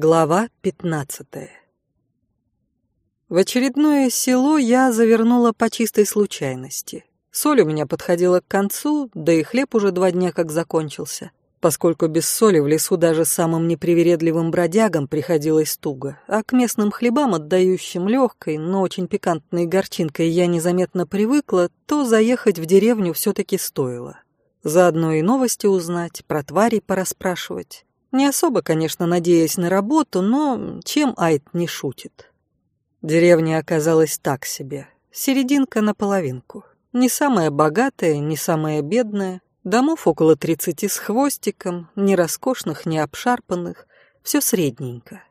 Глава 15 В очередное село я завернула по чистой случайности. Соль у меня подходила к концу, да и хлеб уже два дня как закончился. Поскольку без соли в лесу даже самым непривередливым бродягам приходилось туго, а к местным хлебам, отдающим легкой, но очень пикантной горчинкой, я незаметно привыкла, то заехать в деревню все-таки стоило. Заодно и новости узнать, про тварей пораспрашивать. Не особо, конечно, надеясь на работу, но чем Айт не шутит. Деревня оказалась так себе. Серединка на половинку. Не самая богатая, не самая бедная. Домов около тридцати с хвостиком, ни роскошных, ни обшарпанных. Все средненько.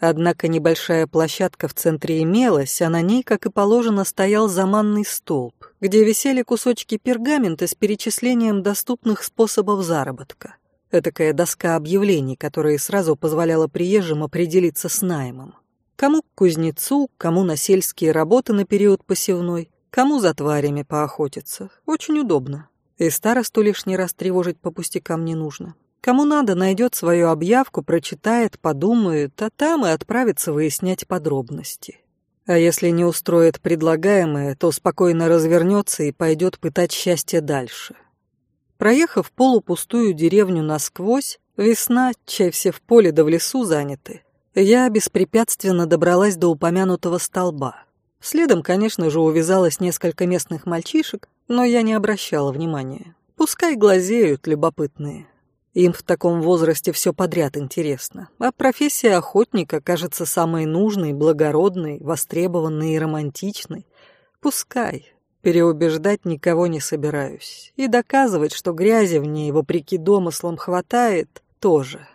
Однако небольшая площадка в центре имелась, а на ней, как и положено, стоял заманный столб, где висели кусочки пергамента с перечислением доступных способов заработка. Этакая доска объявлений, которая сразу позволяла приезжим определиться с наймом. Кому к кузнецу, кому на сельские работы на период посевной, кому за тварями поохотиться. Очень удобно. И старосту лишний раз тревожить по пустякам не нужно. Кому надо, найдет свою объявку, прочитает, подумает, а там и отправится выяснять подробности. А если не устроит предлагаемое, то спокойно развернется и пойдет пытать счастье дальше. Проехав полупустую деревню насквозь, весна, чай все в поле да в лесу заняты, я беспрепятственно добралась до упомянутого столба. Следом, конечно же, увязалось несколько местных мальчишек, но я не обращала внимания. Пускай глазеют любопытные. Им в таком возрасте все подряд интересно, а профессия охотника кажется самой нужной, благородной, востребованной и романтичной. Пускай, Переубеждать никого не собираюсь. И доказывать, что грязи в ней, вопреки домыслам, хватает, тоже.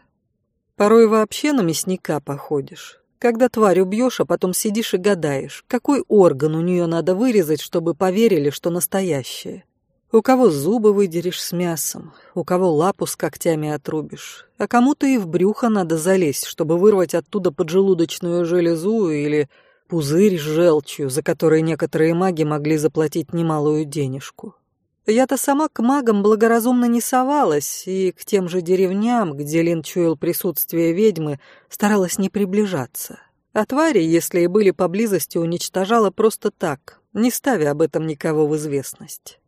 Порой вообще на мясника походишь. Когда тварь убьешь, а потом сидишь и гадаешь, какой орган у нее надо вырезать, чтобы поверили, что настоящее. У кого зубы выдерешь с мясом, у кого лапу с когтями отрубишь, а кому-то и в брюхо надо залезть, чтобы вырвать оттуда поджелудочную железу или Пузырь с желчью, за который некоторые маги могли заплатить немалую денежку. Я-то сама к магам благоразумно не совалась, и к тем же деревням, где Лин чуял присутствие ведьмы, старалась не приближаться. А твари, если и были поблизости, уничтожала просто так, не ставя об этом никого в известность.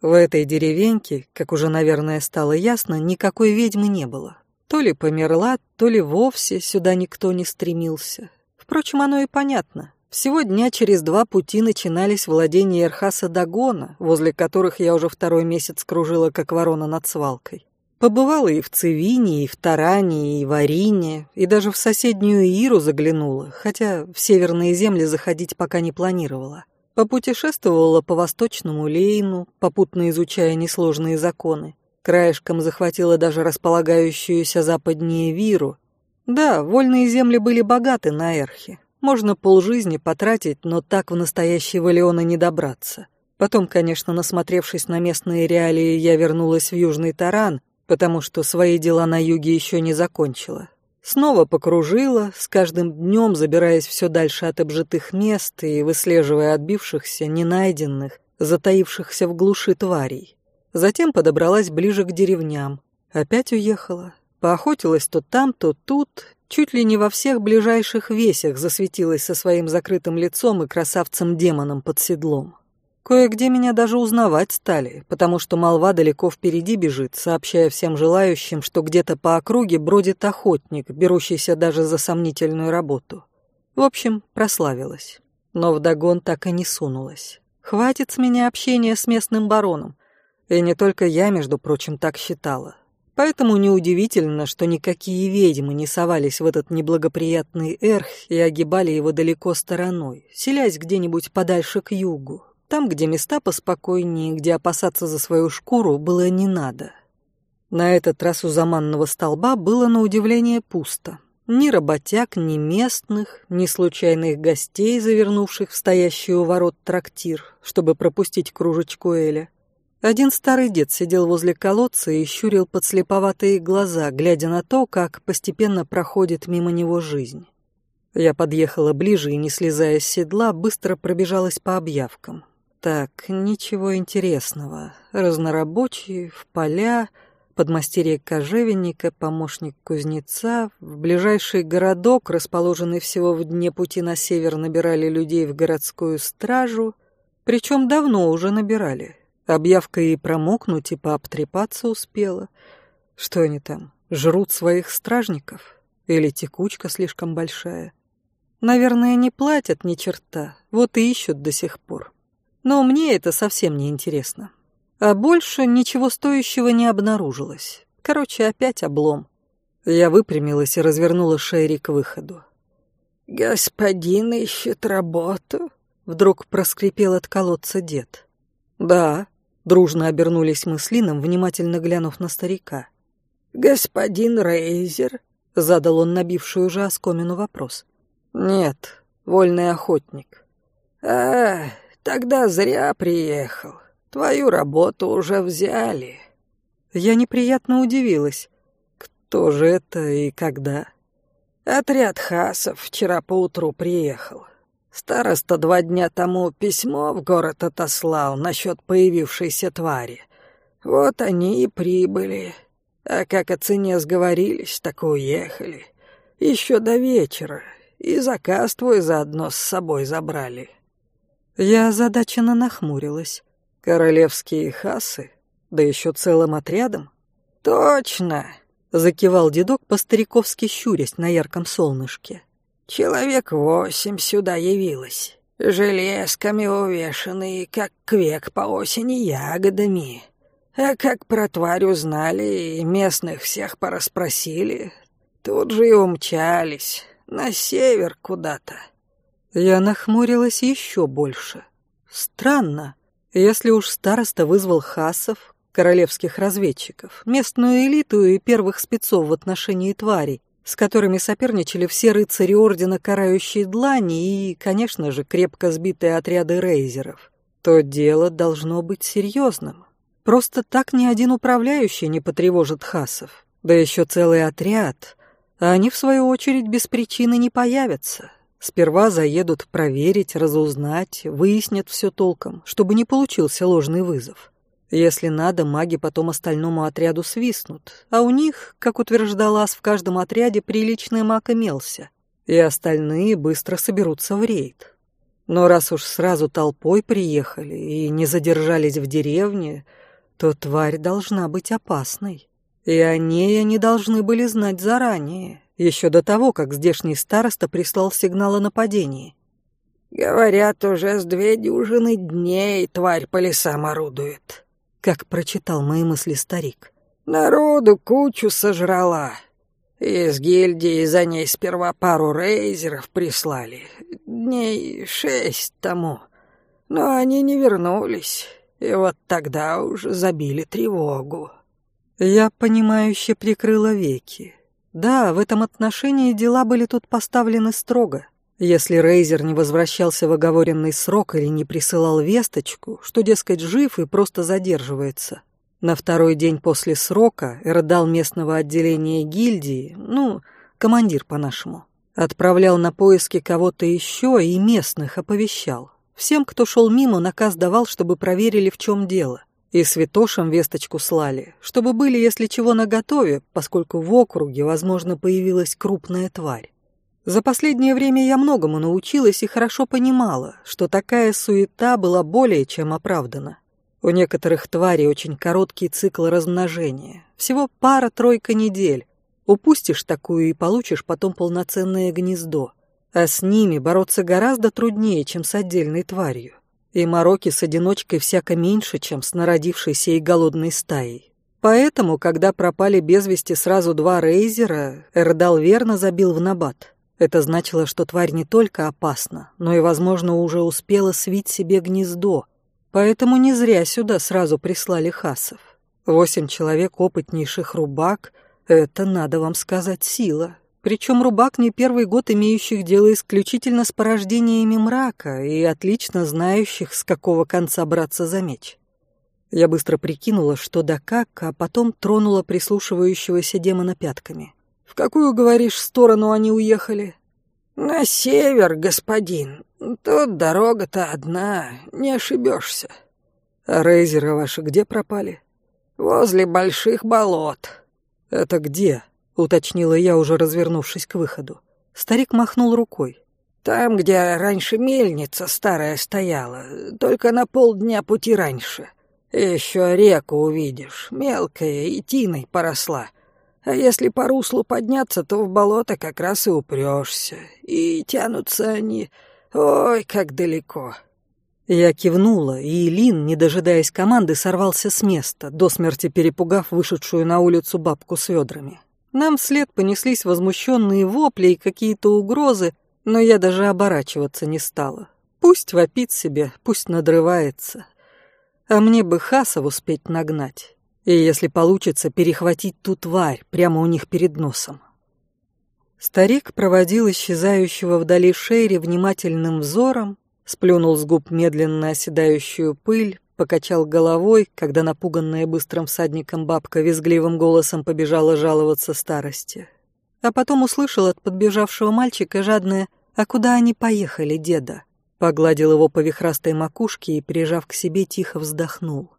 В этой деревеньке, как уже, наверное, стало ясно, никакой ведьмы не было. То ли померла, то ли вовсе сюда никто не стремился. Впрочем, оно и понятно. Всего дня через два пути начинались владения Эрхаса Дагона, возле которых я уже второй месяц кружила, как ворона над свалкой. Побывала и в Цивине, и в Таране, и в Арине, и даже в соседнюю Иру заглянула, хотя в северные земли заходить пока не планировала. Попутешествовала по восточному Лейну, попутно изучая несложные законы. Краешком захватила даже располагающуюся западнее Виру, да, вольные земли были богаты на Эрхе. Можно полжизни потратить, но так в настоящий Валиона не добраться. Потом, конечно, насмотревшись на местные реалии, я вернулась в Южный Таран, потому что свои дела на юге еще не закончила. Снова покружила, с каждым днем забираясь все дальше от обжитых мест и выслеживая отбившихся, ненайденных, затаившихся в глуши тварей. Затем подобралась ближе к деревням. Опять уехала, Поохотилась то там, то тут, чуть ли не во всех ближайших весях засветилась со своим закрытым лицом и красавцем-демоном под седлом. Кое-где меня даже узнавать стали, потому что молва далеко впереди бежит, сообщая всем желающим, что где-то по округе бродит охотник, берущийся даже за сомнительную работу. В общем, прославилась. Но вдогон так и не сунулась. Хватит с меня общения с местным бароном. И не только я, между прочим, так считала. Поэтому неудивительно, что никакие ведьмы не совались в этот неблагоприятный эрх и огибали его далеко стороной, селясь где-нибудь подальше к югу, там, где места поспокойнее, где опасаться за свою шкуру было не надо. На этот раз у заманного столба было на удивление пусто. Ни работяг, ни местных, ни случайных гостей, завернувших в стоящий у ворот трактир, чтобы пропустить кружечку Эля. Один старый дед сидел возле колодца и щурил подслеповатые глаза, глядя на то, как постепенно проходит мимо него жизнь. Я подъехала ближе и, не слезая с седла, быстро пробежалась по объявкам. Так, ничего интересного. Разнорабочие, в поля, подмастерье кожевенника, помощник кузнеца. В ближайший городок, расположенный всего в дне пути на север, набирали людей в городскую стражу. Причем давно уже набирали. Объявка и промокнуть, и пообтрепаться успела. Что они там, жрут своих стражников? Или текучка слишком большая? Наверное, не платят ни черта, вот и ищут до сих пор. Но мне это совсем не интересно. А больше ничего стоящего не обнаружилось. Короче, опять облом. Я выпрямилась и развернула Шерри к выходу. «Господин ищет работу?» Вдруг проскрипел от колодца дед. «Да», — дружно обернулись мы с Лином, внимательно глянув на старика. «Господин Рейзер?» — задал он набившую уже оскомину вопрос. «Нет, вольный охотник». «А, тогда зря приехал. Твою работу уже взяли». Я неприятно удивилась. Кто же это и когда? Отряд хасов вчера поутру приехал. Староста два дня тому письмо в город отослал насчет появившейся твари. Вот они и прибыли. А как о цене сговорились, так и уехали. Еще до вечера. И заказ твой заодно с собой забрали. Я озадаченно нахмурилась. Королевские хасы? Да еще целым отрядом? Точно, закивал дедок по-стариковски щурясь на ярком солнышке. Человек восемь сюда явилось, железками увешанные, как квек по осени ягодами. А как про тварь узнали и местных всех пораспросили, тут же и умчались, на север куда-то. Я нахмурилась еще больше. Странно. Если уж староста вызвал хасов, королевских разведчиков, местную элиту и первых спецов в отношении тварей, с которыми соперничали все рыцари Ордена Карающей Длани и, конечно же, крепко сбитые отряды рейзеров, то дело должно быть серьезным. Просто так ни один управляющий не потревожит хасов, да еще целый отряд, а они, в свою очередь, без причины не появятся. Сперва заедут проверить, разузнать, выяснят все толком, чтобы не получился ложный вызов. Если надо, маги потом остальному отряду свистнут, а у них, как утверждал Ас, в каждом отряде приличный маг имелся, и остальные быстро соберутся в рейд. Но раз уж сразу толпой приехали и не задержались в деревне, то тварь должна быть опасной. И о ней они должны были знать заранее, еще до того, как здешний староста прислал сигнал о нападении. «Говорят, уже с две дюжины дней тварь по лесам орудует», — как прочитал мои мысли старик. «Народу кучу сожрала. Из гильдии за ней сперва пару рейзеров прислали, дней шесть тому. Но они не вернулись, и вот тогда уже забили тревогу». Я, понимающе прикрыла веки. Да, в этом отношении дела были тут поставлены строго. Если Рейзер не возвращался в оговоренный срок или не присылал весточку, что, дескать, жив и просто задерживается. На второй день после срока Эрдал местного отделения гильдии, ну, командир по-нашему, отправлял на поиски кого-то еще и местных оповещал. Всем, кто шел мимо, наказ давал, чтобы проверили, в чем дело. И святошам весточку слали, чтобы были, если чего, наготове, поскольку в округе, возможно, появилась крупная тварь. За последнее время я многому научилась и хорошо понимала, что такая суета была более чем оправдана. У некоторых тварей очень короткий цикл размножения, всего пара-тройка недель. Упустишь такую и получишь потом полноценное гнездо. А с ними бороться гораздо труднее, чем с отдельной тварью. И мороки с одиночкой всяко меньше, чем с народившейся и голодной стаей. Поэтому, когда пропали без вести сразу два рейзера, Эрдал верно забил в набат. Это значило, что тварь не только опасна, но и, возможно, уже успела свить себе гнездо. Поэтому не зря сюда сразу прислали хасов. Восемь человек опытнейших рубак — это, надо вам сказать, сила. Причем рубак не первый год имеющих дело исключительно с порождениями мрака и отлично знающих, с какого конца браться за меч. Я быстро прикинула, что да как, а потом тронула прислушивающегося демона пятками. «В какую, говоришь, сторону они уехали?» «На север, господин. Тут дорога-то одна, не ошибешься». «А рейзеры ваши где пропали?» возле больших болот». «Это где?» — уточнила я, уже развернувшись к выходу. Старик махнул рукой. «Там, где раньше мельница старая стояла, только на полдня пути раньше. Еще реку увидишь, мелкая и тиной поросла. А если по руслу подняться, то в болото как раз и упрешься. И тянутся они, ой, как далеко». Я кивнула, и Лин, не дожидаясь команды, сорвался с места, до смерти перепугав вышедшую на улицу бабку с ведрами. Нам вслед понеслись возмущенные вопли и какие-то угрозы, но я даже оборачиваться не стала. Пусть вопит себе, пусть надрывается. А мне бы Хасов успеть нагнать. И если получится, перехватить ту тварь прямо у них перед носом. Старик проводил исчезающего вдали Шейри внимательным взором, сплюнул с губ медленно оседающую пыль, покачал головой, когда напуганная быстрым всадником бабка визгливым голосом побежала жаловаться старости. А потом услышал от подбежавшего мальчика жадное «А куда они поехали, деда?» Погладил его по вихрастой макушке и, прижав к себе, тихо вздохнул.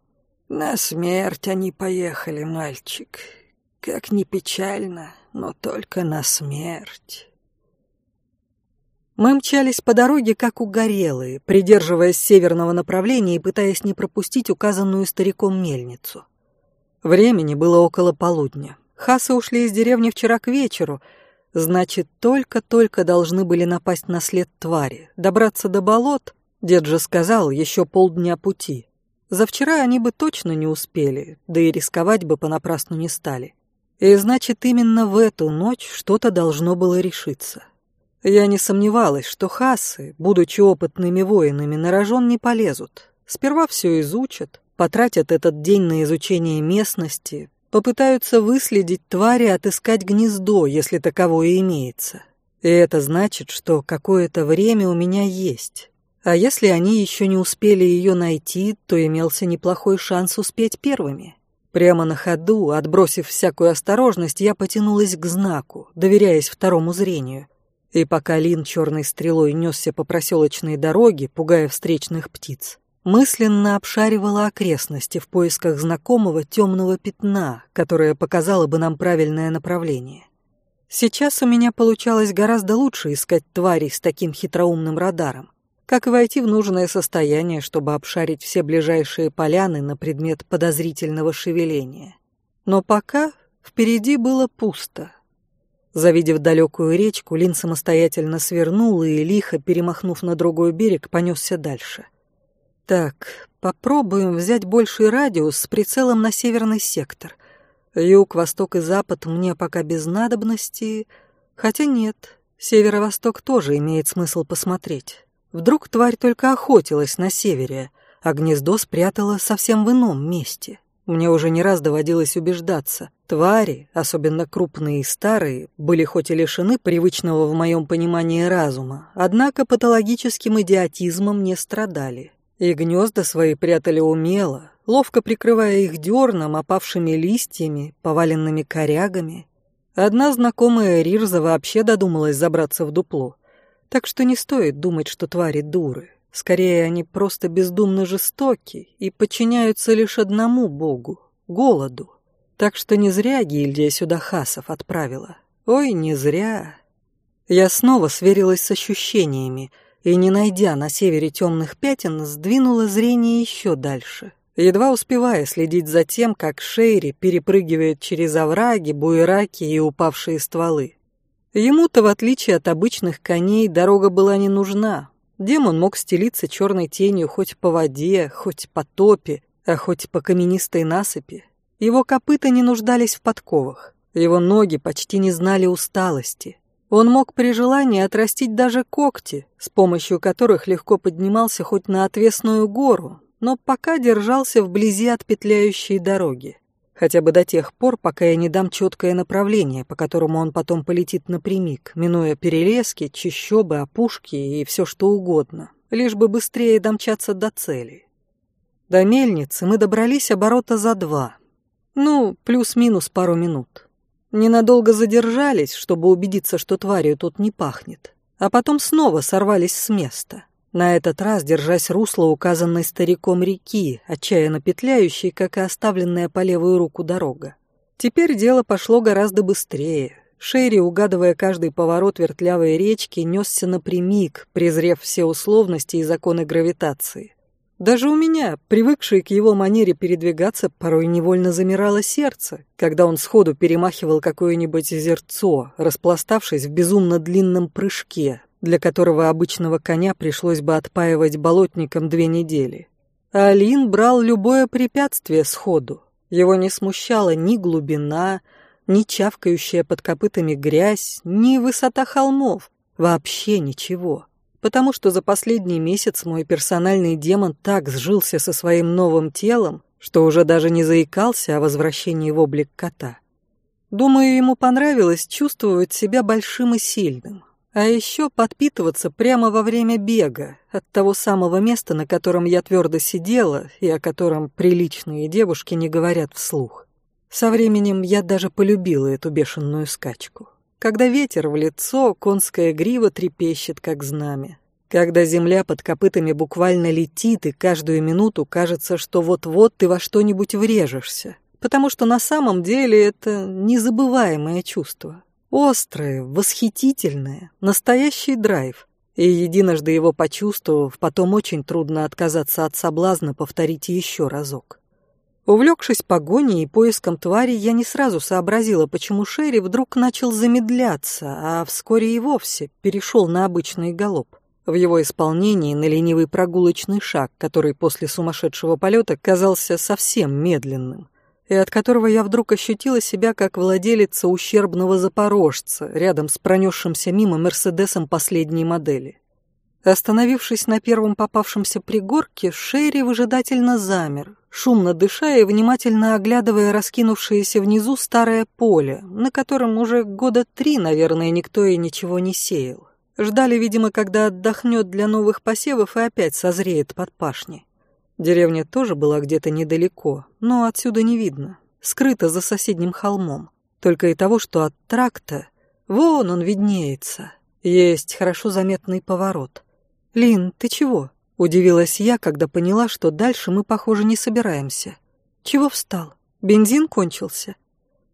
«На смерть они поехали, мальчик. Как ни печально, но только на смерть». Мы мчались по дороге, как угорелые, придерживаясь северного направления и пытаясь не пропустить указанную стариком мельницу. Времени было около полудня. Хасы ушли из деревни вчера к вечеру, значит, только-только должны были напасть на след твари, добраться до болот, дед же сказал, еще полдня пути. За вчера они бы точно не успели, да и рисковать бы понапрасну не стали. И значит, именно в эту ночь что-то должно было решиться. Я не сомневалась, что хасы, будучи опытными воинами, на рожон не полезут. Сперва все изучат, потратят этот день на изучение местности, попытаются выследить твари, отыскать гнездо, если таковое имеется. И это значит, что какое-то время у меня есть. А если они еще не успели ее найти, то имелся неплохой шанс успеть первыми. Прямо на ходу, отбросив всякую осторожность, я потянулась к знаку, доверяясь второму зрению — и пока Лин черной стрелой несся по проселочной дороге, пугая встречных птиц, мысленно обшаривала окрестности в поисках знакомого темного пятна, которое показало бы нам правильное направление. Сейчас у меня получалось гораздо лучше искать тварей с таким хитроумным радаром, как войти в нужное состояние, чтобы обшарить все ближайшие поляны на предмет подозрительного шевеления. Но пока впереди было пусто, Завидев далекую речку, Лин самостоятельно свернул и, лихо перемахнув на другой берег, понесся дальше. Так, попробуем взять больший радиус с прицелом на северный сектор. Юг, восток и запад мне пока без надобности, хотя нет, северо-восток тоже имеет смысл посмотреть. Вдруг тварь только охотилась на севере, а гнездо спрятала совсем в ином месте. Мне уже не раз доводилось убеждаться. Твари, особенно крупные и старые, были хоть и лишены привычного в моем понимании разума, однако патологическим идиотизмом не страдали. И гнезда свои прятали умело, ловко прикрывая их дерном, опавшими листьями, поваленными корягами. Одна знакомая Рирза вообще додумалась забраться в дупло. Так что не стоит думать, что твари дуры. Скорее, они просто бездумно жестоки и подчиняются лишь одному богу — голоду. Так что не зря гильдия сюда хасов отправила. Ой, не зря. Я снова сверилась с ощущениями и, не найдя на севере темных пятен, сдвинула зрение еще дальше, едва успевая следить за тем, как Шейри перепрыгивает через овраги, буераки и упавшие стволы. Ему-то, в отличие от обычных коней, дорога была не нужна, Демон мог стелиться черной тенью хоть по воде, хоть по топе, а хоть по каменистой насыпи. Его копыта не нуждались в подковах, его ноги почти не знали усталости. Он мог при желании отрастить даже когти, с помощью которых легко поднимался хоть на отвесную гору, но пока держался вблизи от петляющей дороги. Хотя бы до тех пор, пока я не дам четкое направление, по которому он потом полетит напрямик, минуя перелески, чащобы, опушки и все что угодно, лишь бы быстрее домчаться до цели. До мельницы мы добрались оборота за два. Ну, плюс-минус пару минут. Ненадолго задержались, чтобы убедиться, что тварью тут не пахнет. А потом снова сорвались с места. На этот раз держась русла указанной стариком реки, отчаянно петляющей, как и оставленная по левую руку дорога. Теперь дело пошло гораздо быстрее. Шерри, угадывая каждый поворот вертлявой речки, несся напрямик, презрев все условности и законы гравитации. Даже у меня, привыкшей к его манере передвигаться, порой невольно замирало сердце, когда он сходу перемахивал какое-нибудь зерцо, распластавшись в безумно длинном прыжке, для которого обычного коня пришлось бы отпаивать болотником две недели. А Алин брал любое препятствие сходу. Его не смущала ни глубина, ни чавкающая под копытами грязь, ни высота холмов, вообще ничего. Потому что за последний месяц мой персональный демон так сжился со своим новым телом, что уже даже не заикался о возвращении в облик кота. Думаю, ему понравилось чувствовать себя большим и сильным, а еще подпитываться прямо во время бега от того самого места, на котором я твердо сидела и о котором приличные девушки не говорят вслух. Со временем я даже полюбила эту бешеную скачку. Когда ветер в лицо, конская грива трепещет, как знамя. Когда земля под копытами буквально летит, и каждую минуту кажется, что вот-вот ты во что-нибудь врежешься. Потому что на самом деле это незабываемое чувство. Острое, восхитительное, настоящий драйв. И единожды его почувствовав, потом очень трудно отказаться от соблазна повторить еще разок. Увлекшись погоней и поиском твари, я не сразу сообразила, почему Шерри вдруг начал замедляться, а вскоре и вовсе перешел на обычный галоп. В его исполнении на ленивый прогулочный шаг, который после сумасшедшего полета казался совсем медленным, и от которого я вдруг ощутила себя как владелица ущербного запорожца рядом с пронесшимся мимо Мерседесом последней модели. Остановившись на первом попавшемся пригорке, Шерри выжидательно замер, шумно дыша и внимательно оглядывая раскинувшееся внизу старое поле, на котором уже года три, наверное, никто и ничего не сеял. Ждали, видимо, когда отдохнет для новых посевов и опять созреет под пашни. Деревня тоже была где-то недалеко, но отсюда не видно, скрыта за соседним холмом. Только и того, что от тракта, вон он виднеется, есть хорошо заметный поворот. «Лин, ты чего?» — удивилась я, когда поняла, что дальше мы, похоже, не собираемся. «Чего встал? Бензин кончился?»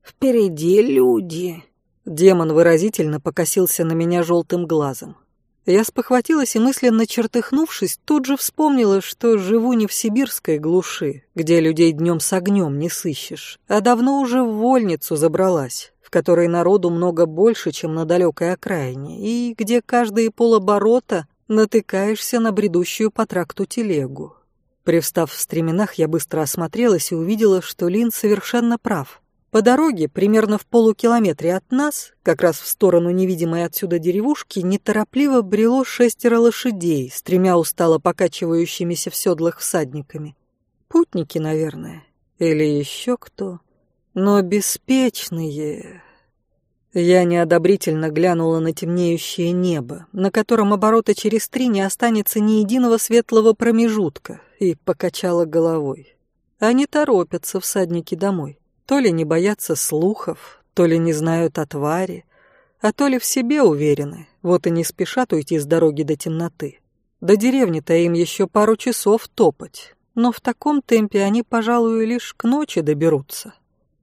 «Впереди люди!» Демон выразительно покосился на меня желтым глазом. Я спохватилась и, мысленно чертыхнувшись, тут же вспомнила, что живу не в сибирской глуши, где людей днем с огнем не сыщешь, а давно уже в вольницу забралась, в которой народу много больше, чем на далекой окраине, и где каждые полоборота натыкаешься на бредущую по тракту телегу. Привстав в стременах, я быстро осмотрелась и увидела, что Лин совершенно прав. По дороге, примерно в полукилометре от нас, как раз в сторону невидимой отсюда деревушки, неторопливо брело шестеро лошадей с тремя устало покачивающимися в седлах всадниками. Путники, наверное. Или еще кто. Но беспечные, я неодобрительно глянула на темнеющее небо, на котором оборота через три не останется ни единого светлого промежутка, и покачала головой. Они торопятся, всадники, домой. То ли не боятся слухов, то ли не знают о твари, а то ли в себе уверены, вот и не спешат уйти с дороги до темноты. До деревни-то им еще пару часов топать, но в таком темпе они, пожалуй, лишь к ночи доберутся.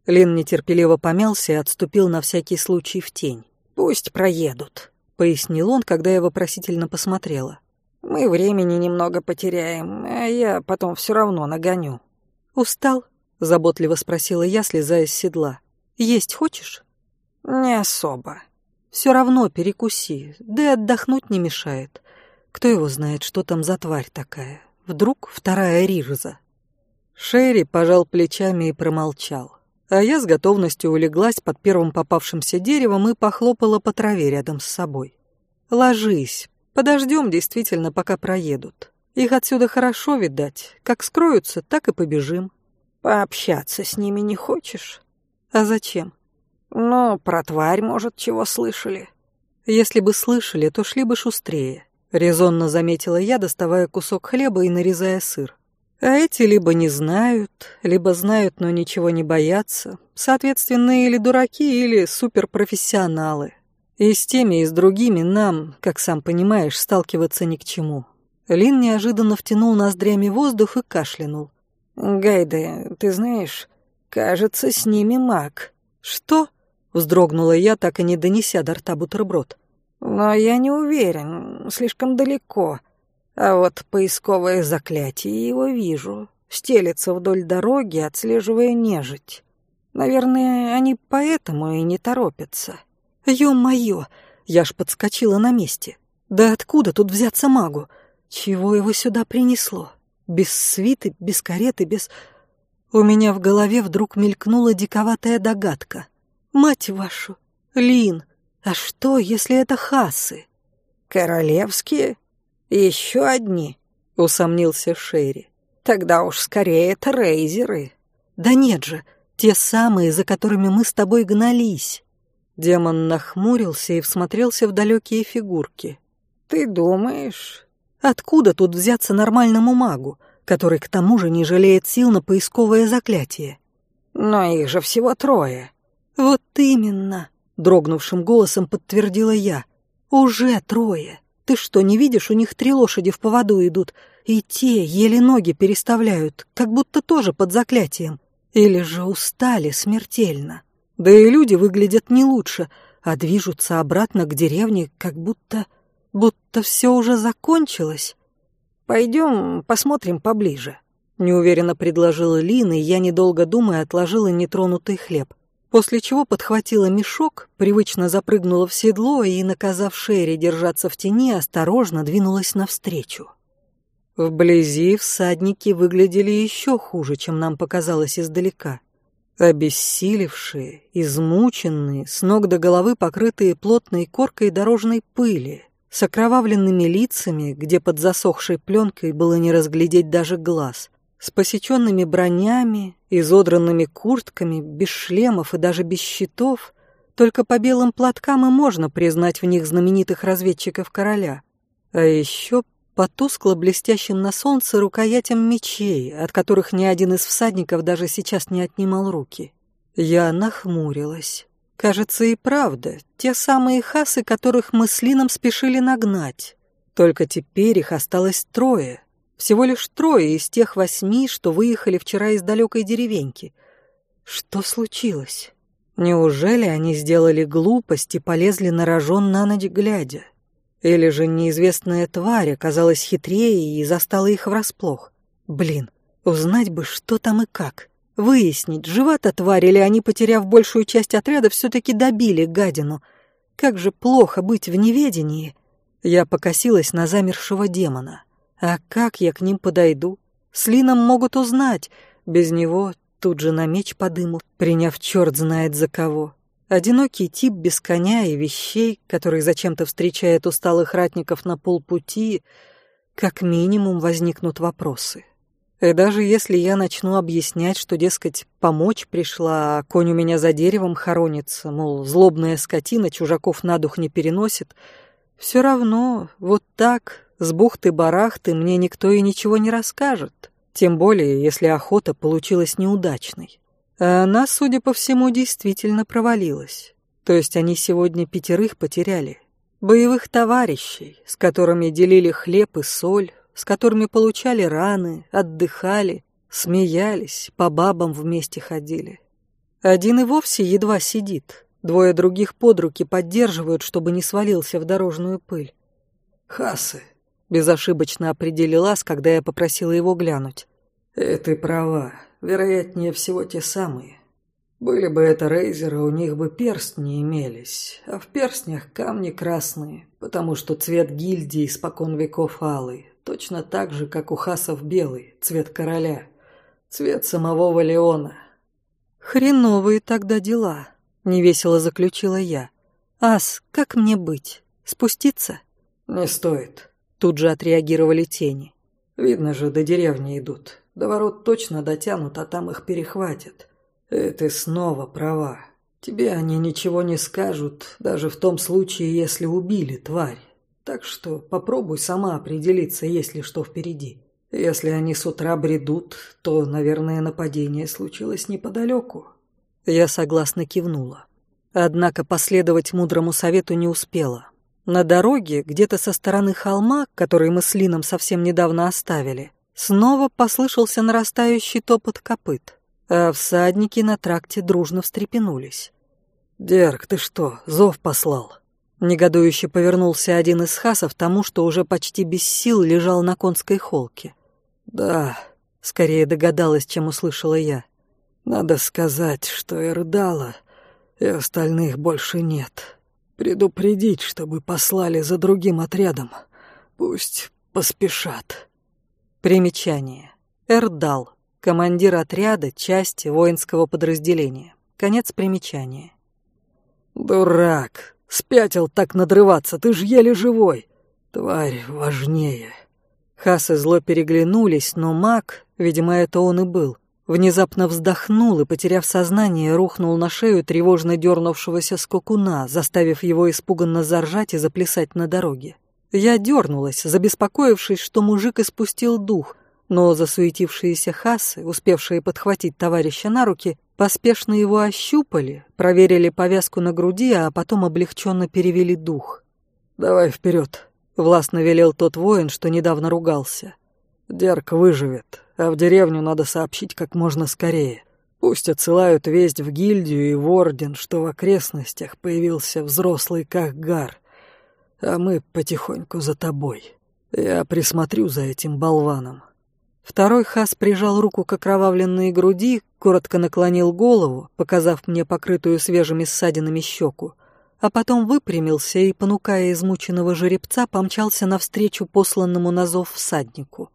Лин нетерпеливо помялся и отступил на всякий случай в тень. «Пусть проедут», — пояснил он, когда я вопросительно посмотрела. «Мы времени немного потеряем, а я потом все равно нагоню». «Устал?» — заботливо спросила я, слезая с седла. «Есть хочешь?» «Не особо». «Все равно перекуси, да и отдохнуть не мешает. Кто его знает, что там за тварь такая? Вдруг вторая Рижза?» Шерри пожал плечами и промолчал. А я с готовностью улеглась под первым попавшимся деревом и похлопала по траве рядом с собой. «Ложись. Подождем действительно, пока проедут. Их отсюда хорошо видать. Как скроются, так и побежим». «Пообщаться с ними не хочешь?» «А зачем?» «Ну, про тварь, может, чего слышали?» «Если бы слышали, то шли бы шустрее», — резонно заметила я, доставая кусок хлеба и нарезая сыр. А эти либо не знают, либо знают, но ничего не боятся. Соответственно, или дураки, или суперпрофессионалы. И с теми, и с другими нам, как сам понимаешь, сталкиваться ни к чему. Лин неожиданно втянул ноздрями воздух и кашлянул. «Гайде, ты знаешь, кажется, с ними маг». «Что?» — вздрогнула я, так и не донеся до рта бутерброд. «Но я не уверен, слишком далеко. А вот поисковое заклятие его вижу. Стелется вдоль дороги, отслеживая нежить. Наверное, они поэтому и не торопятся». «Ё-моё!» — я ж подскочила на месте. «Да откуда тут взяться магу? Чего его сюда принесло?» Без свиты, без кареты, без... У меня в голове вдруг мелькнула диковатая догадка. «Мать вашу! Лин! А что, если это хасы?» «Королевские? Еще одни?» — усомнился Шерри. «Тогда уж скорее это рейзеры». «Да нет же, те самые, за которыми мы с тобой гнались». Демон нахмурился и всмотрелся в далекие фигурки. «Ты думаешь, Откуда тут взяться нормальному магу, который к тому же не жалеет сил на поисковое заклятие? Но их же всего трое. Вот именно, дрогнувшим голосом подтвердила я. Уже трое. Ты что, не видишь, у них три лошади в поводу идут, и те еле ноги переставляют, как будто тоже под заклятием. Или же устали смертельно. Да и люди выглядят не лучше, а движутся обратно к деревне, как будто будто все уже закончилось. Пойдем посмотрим поближе. Неуверенно предложила Лина, и я, недолго думая, отложила нетронутый хлеб. После чего подхватила мешок, привычно запрыгнула в седло и, наказав Шерри держаться в тени, осторожно двинулась навстречу. Вблизи всадники выглядели еще хуже, чем нам показалось издалека. Обессилевшие, измученные, с ног до головы покрытые плотной коркой дорожной пыли, с окровавленными лицами, где под засохшей пленкой было не разглядеть даже глаз, с посеченными бронями, изодранными куртками, без шлемов и даже без щитов, только по белым платкам и можно признать в них знаменитых разведчиков короля. А еще по тускло-блестящим на солнце рукоятям мечей, от которых ни один из всадников даже сейчас не отнимал руки. Я нахмурилась. Кажется, и правда, те самые хасы, которых мы с Лином спешили нагнать. Только теперь их осталось трое. Всего лишь трое из тех восьми, что выехали вчера из далекой деревеньки. Что случилось? Неужели они сделали глупость и полезли на рожон на ночь глядя? Или же неизвестная тварь оказалась хитрее и застала их врасплох? Блин, узнать бы, что там и как. Выяснить, жива-то тварь или они, потеряв большую часть отряда, все-таки добили гадину. Как же плохо быть в неведении. Я покосилась на замершего демона. А как я к ним подойду? С Лином могут узнать. Без него тут же на меч подымут, приняв черт знает за кого. Одинокий тип без коня и вещей, который зачем-то встречает усталых ратников на полпути, как минимум возникнут вопросы. И даже если я начну объяснять, что, дескать, помочь пришла, а конь у меня за деревом хоронится, мол, злобная скотина чужаков на дух не переносит, все равно вот так, с бухты-барахты, мне никто и ничего не расскажет. Тем более, если охота получилась неудачной. А она, судя по всему, действительно провалилась. То есть они сегодня пятерых потеряли. Боевых товарищей, с которыми делили хлеб и соль, с которыми получали раны, отдыхали, смеялись, по бабам вместе ходили. Один и вовсе едва сидит, двое других под руки поддерживают, чтобы не свалился в дорожную пыль. «Хасы», — безошибочно определилась, когда я попросила его глянуть. «Э, ты права, вероятнее всего те самые. Были бы это рейзеры, у них бы перстни имелись, а в перстнях камни красные, потому что цвет гильдии испокон веков алый, Точно так же, как у хасов белый, цвет короля. Цвет самого Валиона. «Хреновые тогда дела», — невесело заключила я. «Ас, как мне быть? Спуститься?» «Не стоит», — тут же отреагировали тени. «Видно же, до деревни идут. До ворот точно дотянут, а там их перехватят. И ты снова права. Тебе они ничего не скажут, даже в том случае, если убили тварь. Так что попробуй сама определиться, есть ли что впереди. Если они с утра бредут, то, наверное, нападение случилось неподалеку. Я согласно кивнула. Однако последовать мудрому совету не успела. На дороге, где-то со стороны холма, который мы с Лином совсем недавно оставили, снова послышался нарастающий топот копыт, а всадники на тракте дружно встрепенулись. «Дерг, ты что, зов послал?» Негодующе повернулся один из хасов тому, что уже почти без сил лежал на конской холке. «Да», — скорее догадалась, чем услышала я. «Надо сказать, что Эрдала и остальных больше нет. Предупредить, чтобы послали за другим отрядом. Пусть поспешат». Примечание. Эрдал. Командир отряда, части воинского подразделения. Конец примечания. «Дурак!» Спятил так надрываться, ты ж еле живой. Тварь важнее. Хасы зло переглянулись, но маг, видимо, это он и был, внезапно вздохнул и, потеряв сознание, рухнул на шею тревожно дернувшегося скокуна, заставив его испуганно заржать и заплясать на дороге. Я дернулась, забеспокоившись, что мужик испустил дух, но засуетившиеся хасы, успевшие подхватить товарища на руки, поспешно его ощупали, проверили повязку на груди, а потом облегченно перевели дух. «Давай вперед, властно велел тот воин, что недавно ругался. «Дерк выживет, а в деревню надо сообщить как можно скорее. Пусть отсылают весть в гильдию и в орден, что в окрестностях появился взрослый Кахгар, а мы потихоньку за тобой. Я присмотрю за этим болваном. Второй хас прижал руку к окровавленной груди, коротко наклонил голову, показав мне покрытую свежими ссадинами щеку, а потом выпрямился и, понукая измученного жеребца, помчался навстречу посланному на зов всаднику.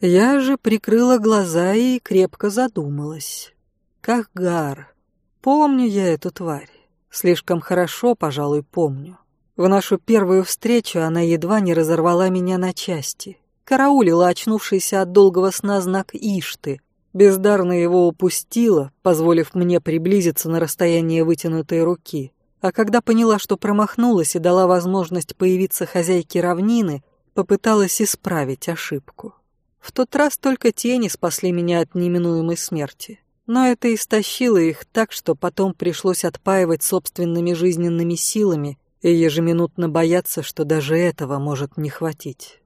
Я же прикрыла глаза и крепко задумалась. Как гар. Помню я эту тварь. Слишком хорошо, пожалуй, помню. В нашу первую встречу она едва не разорвала меня на части караулила очнувшийся от долгого сна знак Ишты, бездарно его упустила, позволив мне приблизиться на расстояние вытянутой руки. А когда поняла, что промахнулась и дала возможность появиться хозяйке равнины, попыталась исправить ошибку. В тот раз только тени спасли меня от неминуемой смерти. Но это истощило их так, что потом пришлось отпаивать собственными жизненными силами и ежеминутно бояться, что даже этого может не хватить.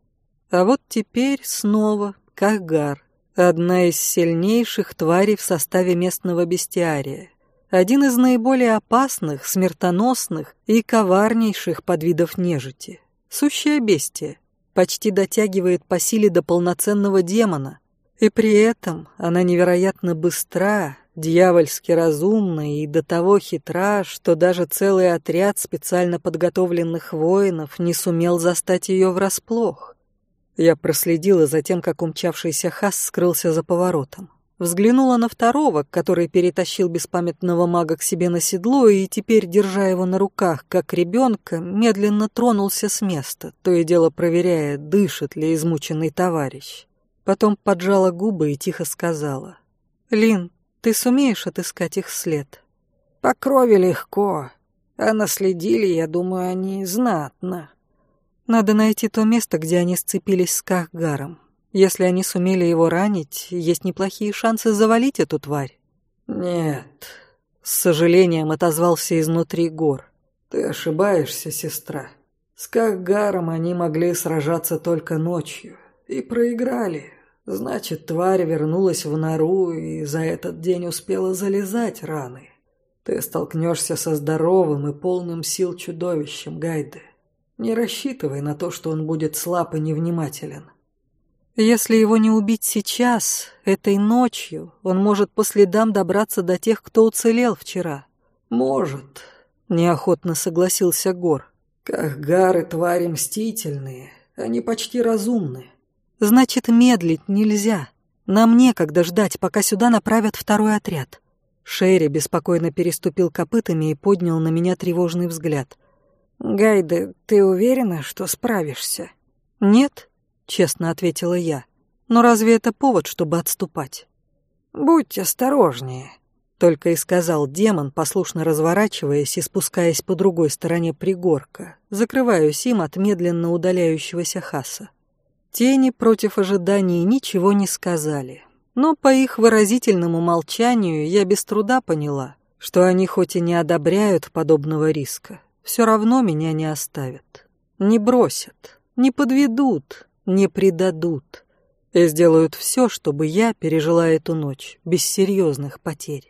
А вот теперь снова Кахгар, одна из сильнейших тварей в составе местного бестиария. Один из наиболее опасных, смертоносных и коварнейших подвидов нежити. Сущее бестие. Почти дотягивает по силе до полноценного демона. И при этом она невероятно быстра, дьявольски разумна и до того хитра, что даже целый отряд специально подготовленных воинов не сумел застать ее врасплох. Я проследила за тем, как умчавшийся Хас скрылся за поворотом. Взглянула на второго, который перетащил беспамятного мага к себе на седло и теперь, держа его на руках, как ребенка, медленно тронулся с места, то и дело проверяя, дышит ли измученный товарищ. Потом поджала губы и тихо сказала. «Лин, ты сумеешь отыскать их след?» «По крови легко, а наследили, я думаю, они знатно». Надо найти то место, где они сцепились с Кахгаром. Если они сумели его ранить, есть неплохие шансы завалить эту тварь. Нет, с сожалением отозвался изнутри гор. Ты ошибаешься, сестра. С Кахгаром они могли сражаться только ночью. И проиграли. Значит, тварь вернулась в нору и за этот день успела залезать раны. Ты столкнешься со здоровым и полным сил чудовищем, Гайды. Не рассчитывай на то, что он будет слаб и невнимателен. Если его не убить сейчас, этой ночью, он может по следам добраться до тех, кто уцелел вчера. Может, неохотно согласился Гор. Кахгары твари мстительные, они почти разумны. Значит, медлить нельзя. Нам некогда ждать, пока сюда направят второй отряд. Шерри беспокойно переступил копытами и поднял на меня тревожный взгляд. «Гайда, ты уверена, что справишься?» «Нет», — честно ответила я. «Но разве это повод, чтобы отступать?» «Будь осторожнее», — только и сказал демон, послушно разворачиваясь и спускаясь по другой стороне пригорка, закрываясь им от медленно удаляющегося хаса. Тени против ожиданий ничего не сказали, но по их выразительному молчанию я без труда поняла, что они хоть и не одобряют подобного риска, все равно меня не оставят. Не бросят, не подведут, не предадут. И сделают все, чтобы я пережила эту ночь без серьезных потерь.